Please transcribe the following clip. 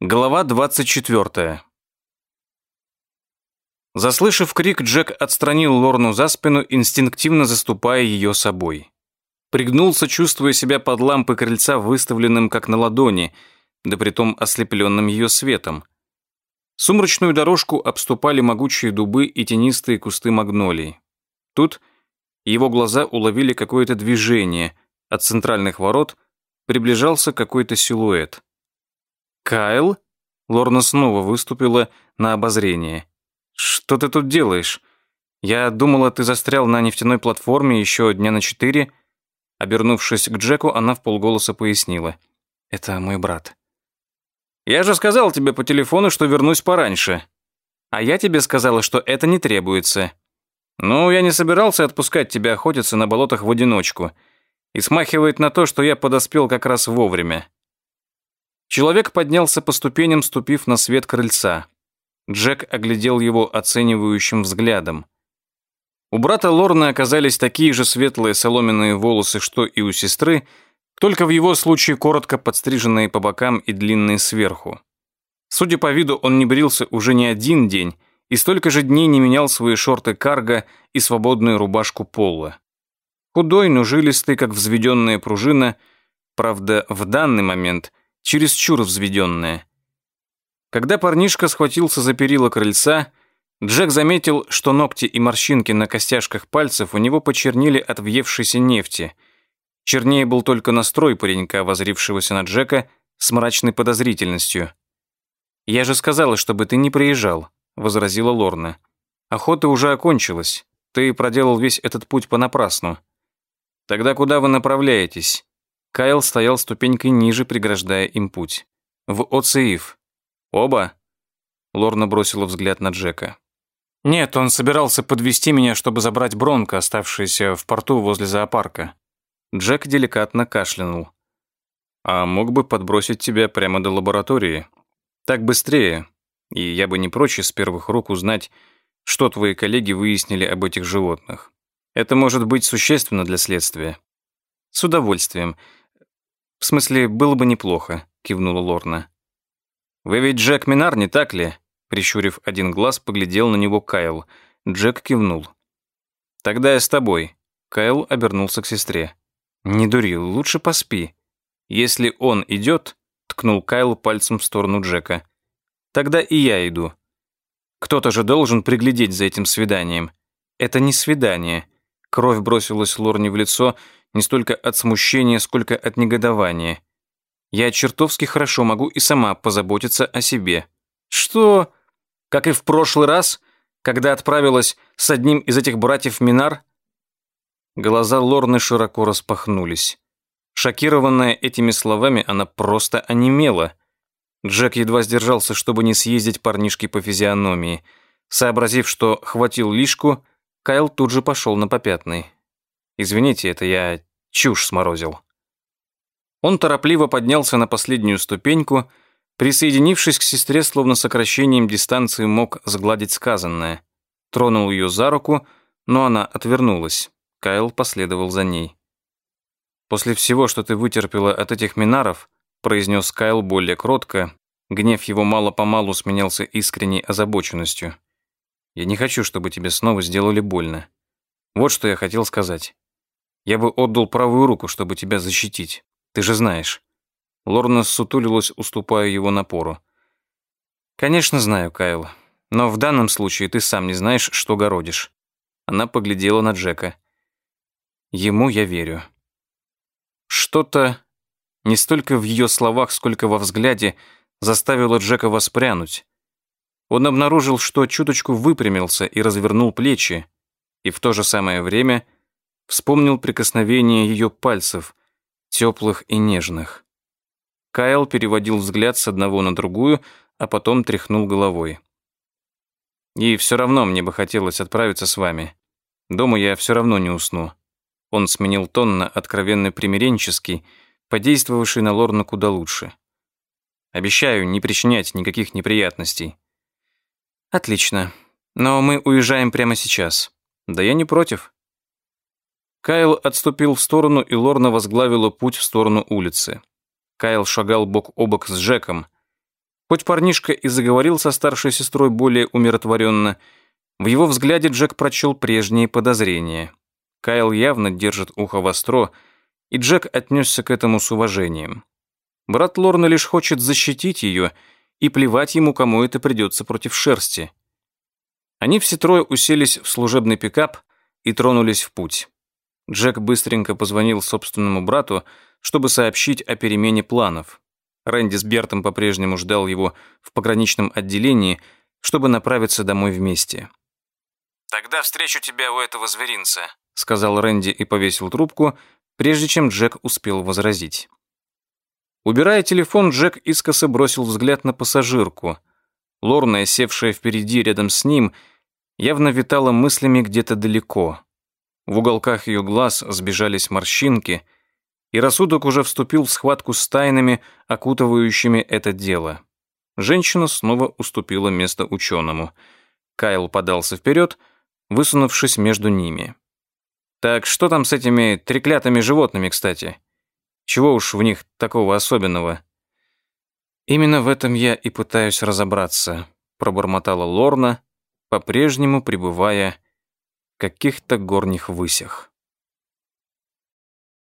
Глава 24. Заслышав крик, Джек отстранил Лорну за спину, инстинктивно заступая ее собой. Пригнулся, чувствуя себя под лампой крыльца, выставленным как на ладони, да притом ослепленным ее светом. Сумрачную дорожку обступали могучие дубы и тенистые кусты магнолий. Тут его глаза уловили какое-то движение. От центральных ворот приближался какой-то силуэт. «Кайл?» Лорна снова выступила на обозрение. «Что ты тут делаешь? Я думала, ты застрял на нефтяной платформе еще дня на четыре». Обернувшись к Джеку, она в полголоса пояснила. «Это мой брат». «Я же сказал тебе по телефону, что вернусь пораньше. А я тебе сказала, что это не требуется. Ну, я не собирался отпускать тебя охотиться на болотах в одиночку. И смахивает на то, что я подоспел как раз вовремя. Человек поднялся по ступеням, ступив на свет крыльца. Джек оглядел его оценивающим взглядом. У брата Лорны оказались такие же светлые соломенные волосы, что и у сестры, только в его случае коротко подстриженные по бокам и длинные сверху. Судя по виду, он не брился уже не один день и столько же дней не менял свои шорты карго и свободную рубашку пола. Худой, но жилистый, как взведенная пружина, правда, в данный момент чересчур взведенная. Когда парнишка схватился за перила крыльца, Джек заметил, что ногти и морщинки на костяшках пальцев у него почернили от въевшейся нефти. Чернее был только настрой паренька, возрившегося на Джека с мрачной подозрительностью. «Я же сказала, чтобы ты не приезжал», — возразила Лорна. «Охота уже окончилась. Ты проделал весь этот путь понапрасну. Тогда куда вы направляетесь?» Кайл стоял ступенькой ниже, преграждая им путь. «В Оцеив». «Оба?» Лорна бросила взгляд на Джека. «Нет, он собирался подвести меня, чтобы забрать Бронко, оставшееся в порту возле зоопарка». Джек деликатно кашлянул. «А мог бы подбросить тебя прямо до лаборатории. Так быстрее, и я бы не прочь с первых рук узнать, что твои коллеги выяснили об этих животных. Это может быть существенно для следствия». «С удовольствием. «В смысле, было бы неплохо», — кивнула Лорна. «Вы ведь Джек Минар, не так ли?» Прищурив один глаз, поглядел на него Кайл. Джек кивнул. «Тогда я с тобой». Кайл обернулся к сестре. «Не дури, лучше поспи. Если он идет», — ткнул Кайл пальцем в сторону Джека, «тогда и я иду. Кто-то же должен приглядеть за этим свиданием. Это не свидание». Кровь бросилась Лорне в лицо, — не столько от смущения, сколько от негодования. Я чертовски хорошо могу и сама позаботиться о себе. Что? Как и в прошлый раз, когда отправилась с одним из этих братьев Минар? Глаза Лорны широко распахнулись. Шокированная этими словами, она просто онемела. Джек едва сдержался, чтобы не съездить парнишке по физиономии. Сообразив, что хватил лишку, Кайл тут же пошел на попятный. Извините, это я чушь сморозил. Он торопливо поднялся на последнюю ступеньку, присоединившись к сестре, словно сокращением дистанции мог сгладить сказанное. Тронул ее за руку, но она отвернулась. Кайл последовал за ней. «После всего, что ты вытерпела от этих минаров», произнес Кайл более кротко, гнев его мало-помалу сменялся искренней озабоченностью. «Я не хочу, чтобы тебе снова сделали больно. Вот что я хотел сказать. Я бы отдал правую руку, чтобы тебя защитить. Ты же знаешь». Лорна сутулилась, уступая его напору. «Конечно знаю, Кайл. Но в данном случае ты сам не знаешь, что городишь». Она поглядела на Джека. «Ему я верю». Что-то, не столько в ее словах, сколько во взгляде, заставило Джека воспрянуть. Он обнаружил, что чуточку выпрямился и развернул плечи, и в то же самое время – Вспомнил прикосновение ее пальцев, теплых и нежных. Кайл переводил взгляд с одного на другую, а потом тряхнул головой. «И все равно мне бы хотелось отправиться с вами. Дома я все равно не усну». Он сменил тон на откровенно примиренческий, подействовавший на Лорна куда лучше. «Обещаю не причинять никаких неприятностей». «Отлично. Но мы уезжаем прямо сейчас». «Да я не против. Кайл отступил в сторону, и Лорна возглавила путь в сторону улицы. Кайл шагал бок о бок с Джеком. Хоть парнишка и заговорил со старшей сестрой более умиротворенно, в его взгляде Джек прочел прежние подозрения. Кайл явно держит ухо востро, и Джек отнесся к этому с уважением. Брат Лорна лишь хочет защитить ее, и плевать ему, кому это придется против шерсти. Они все трое уселись в служебный пикап и тронулись в путь. Джек быстренько позвонил собственному брату, чтобы сообщить о перемене планов. Рэнди с Бертом по-прежнему ждал его в пограничном отделении, чтобы направиться домой вместе. «Тогда встречу тебя у этого зверинца», — сказал Рэнди и повесил трубку, прежде чем Джек успел возразить. Убирая телефон, Джек искоса бросил взгляд на пассажирку. Лорная, севшая впереди рядом с ним, явно витала мыслями где-то далеко. В уголках ее глаз сбежались морщинки — и рассудок уже вступил в схватку с тайнами, окутывающими это дело. Женщина снова уступила место ученому. Кайл подался вперед, высунувшись между ними. «Так что там с этими треклятыми животными, кстати? Чего уж в них такого особенного?» «Именно в этом я и пытаюсь разобраться», пробормотала Лорна, по-прежнему пребывая каких-то горних высях.